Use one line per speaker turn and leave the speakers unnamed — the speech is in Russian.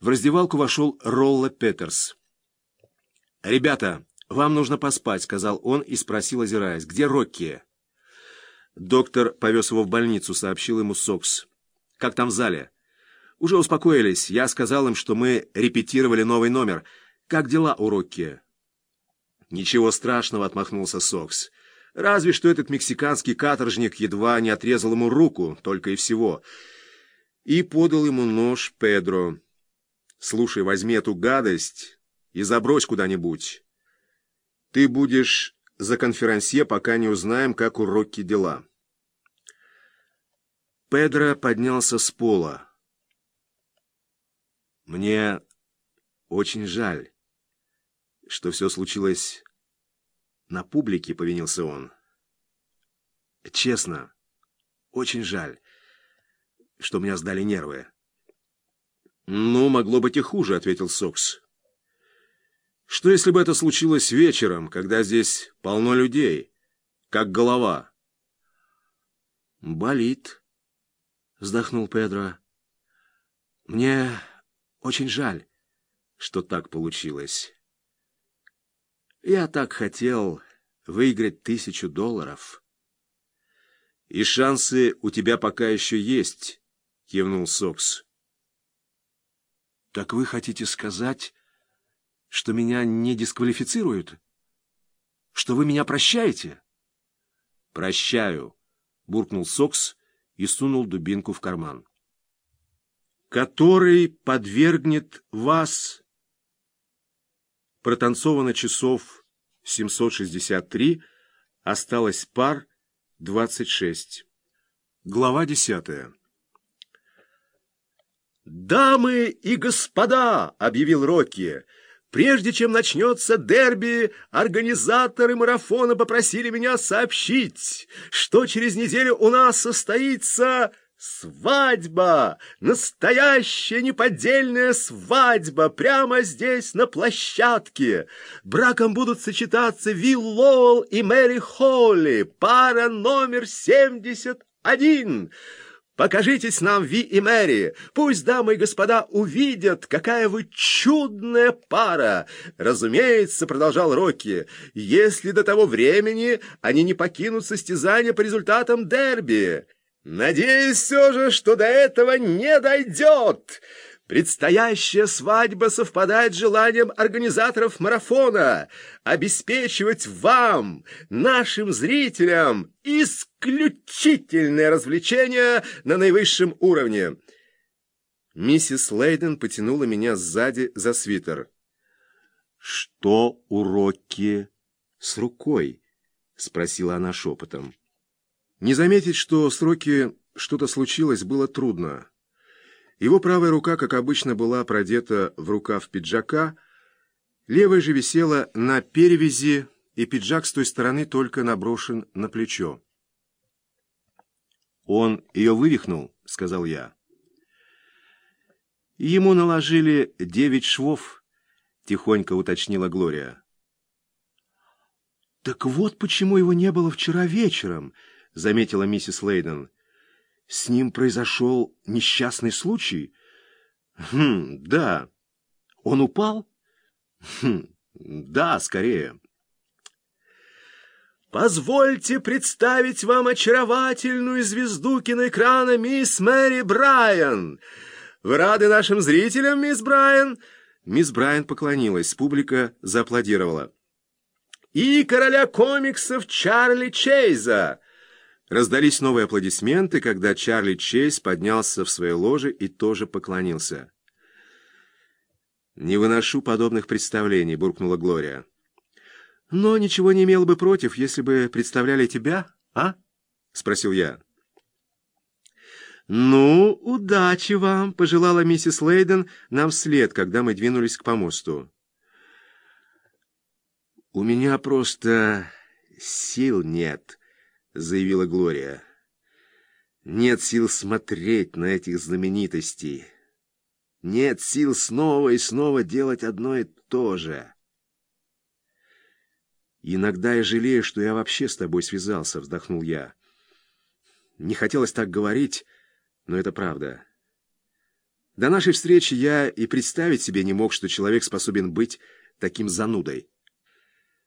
В раздевалку вошел Ролла Петерс. «Ребята, вам нужно поспать», — сказал он и спросил, озираясь. «Где Рокки?» Доктор повез его в больницу, сообщил ему Сокс. «Как там в зале?» «Уже успокоились. Я сказал им, что мы репетировали новый номер. Как дела у Рокки?» «Ничего страшного», — отмахнулся Сокс. «Разве что этот мексиканский каторжник едва не отрезал ему руку, только и всего». И подал ему нож Педро. «Слушай, возьми эту гадость и забрось куда-нибудь. Ты будешь за конферансье, пока не узнаем, как у Рокки дела». Педро поднялся с пола. «Мне очень жаль, что все случилось на публике», — повинился он. «Честно, очень жаль, что меня сдали нервы». «Ну, могло быть и хуже», — ответил Сокс. «Что, если бы это случилось вечером, когда здесь полно людей, как голова?» «Болит», — вздохнул Педро. «Мне очень жаль, что так получилось. Я так хотел выиграть тысячу долларов». «И шансы у тебя пока еще есть», — кивнул Сокс. «Так вы хотите сказать, что меня не дисквалифицируют? Что вы меня прощаете?» «Прощаю», — буркнул Сокс и сунул дубинку в карман. «Который подвергнет вас...» Протанцовано часов 763, осталось пар 26. Глава десятая.
«Дамы и господа!» — объявил Рокки. «Прежде чем начнется дерби, организаторы марафона попросили меня сообщить, что через неделю у нас состоится свадьба! Настоящая неподдельная свадьба прямо здесь, на площадке! Браком будут сочетаться Вилл Лоуэлл и Мэри Холли, пара номер семьдесят один!» Покажитесь нам, Ви и Мэри. Пусть дамы и господа увидят, какая вы чудная пара. Разумеется, продолжал Рокки, если до того времени они не покинут состязание по результатам дерби. Надеюсь все же, что до этого не дойдет. Предстоящая свадьба совпадает с желанием организаторов марафона обеспечивать вам, нашим зрителям, исключительное развлечение на наивысшем уровне. Миссис Лейден потянула меня сзади за свитер.
«Что у Рокки с рукой?» — спросила она шепотом. Не заметить, что с Рокки что-то случилось, было трудно. Его правая рука, как обычно, была продета в рукав пиджака, левая же висела на перевязи, и пиджак с той стороны только наброшен на плечо. «Он ее вывихнул», — сказал я. «Ему наложили девять швов», — тихонько уточнила Глория. «Так вот почему его не было вчера вечером», — заметила миссис Лейден. С ним произошел несчастный случай? Хм, да. Он упал? Хм, да, скорее.
Позвольте представить вам очаровательную звезду киноэкрана мисс Мэри Брайан. Вы рады нашим зрителям, мисс Брайан?
Мисс Брайан поклонилась, публика зааплодировала.
И короля комиксов Чарли Чейза.
Раздались новые аплодисменты, когда Чарли Чейз поднялся в свое ложе и тоже поклонился. «Не выношу подобных представлений», — буркнула Глория. «Но ничего не имела бы против, если бы представляли тебя, а?» — спросил я. «Ну, удачи вам!» — пожелала миссис Лейден нам вслед, когда мы двинулись к помосту. «У меня просто сил нет», — заявила Глория. «Нет сил смотреть на этих знаменитостей. Нет сил снова и снова делать одно и то же». «Иногда я жалею, что я вообще с тобой связался», — вздохнул я. «Не хотелось так говорить, но это правда». До нашей встречи я и представить себе не мог, что человек способен быть таким занудой.